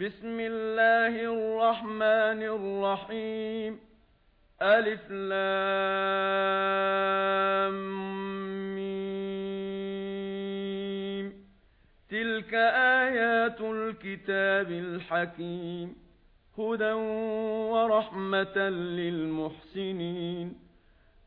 بسم الله الرحمن الرحيم الف لام ميم تلك ايات الكتاب الحكيم هدى ورحمه للمحسنين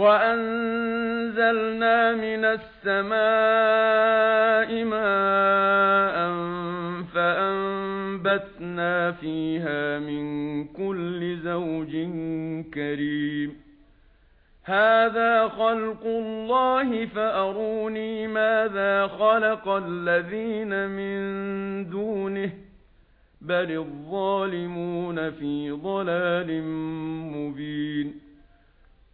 وَأَنزَلْنَا مِنَ السَّمَاءِ مَاءً فَأَنبَتْنَا فِيهَا مِن كُلِّ زَوْجٍ كَرِيمٍ هَذَا خَلْقُ اللَّهِ فَأَرُونِي مَاذَا خَلَقَ الَّذِينَ مِن دُونِهِ بَلِ الظَّالِمُونَ فِي ضَلَالٍ مُبِينٍ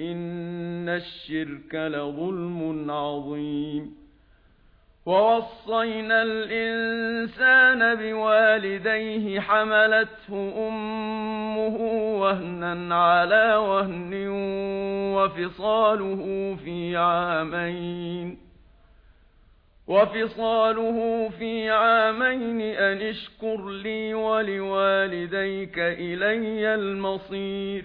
ان الشرك لظلم عظيم ووصينا الانسان بوالديه حملته امه وهنا على وهن وفصاله في عامين وفصاله في عامين ان اشكر لي ولوالديك الي المصير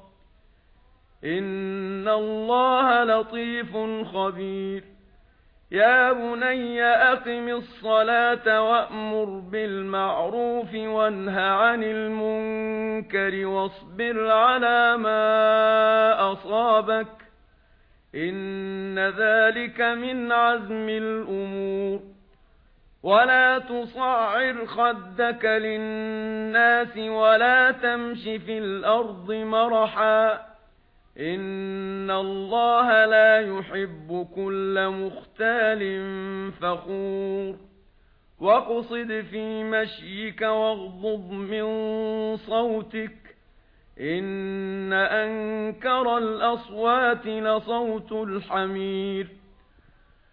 ان الله لطيف خبير. يا بني اقم الصلاه وامر بالمعروف وانه عن المنكر واصبر على ما اصابك ان ذلك من عزم الأمور. ولا تصعر خدك للناس ولا تمشي في الأرض مرحا ان الله لا يحب كل مختال فخور وقصد في مشيك واغضض من صوتك ان انكر الاصوات لصوت الحمير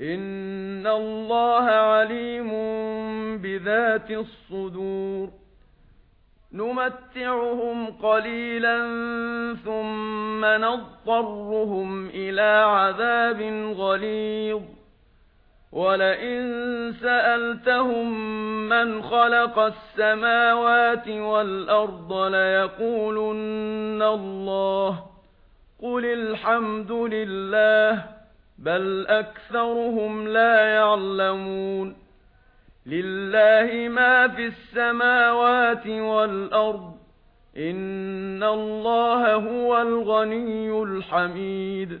ان الله عليم بذات الصدور نمتعهم قليلا ثم نضطرهم إلى عذاب غليظ ولئن سألتهم من خلق السماوات والأرض ليقولن الله قل الحمد لله بل أكثرهم لا يعلمون لله ما في السماوات والأرض إن الله هو الغني الحميد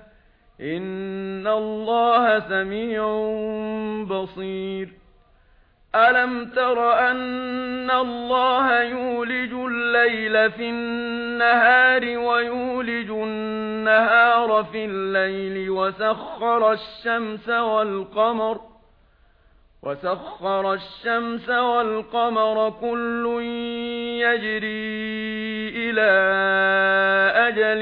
ان الله سميع بصير الم تر ان الله يولج الليل في النهار ويولج النهار في الليل وسخر الشمس والقمر وسخر الشمس والقمر كل يجري إلى أجل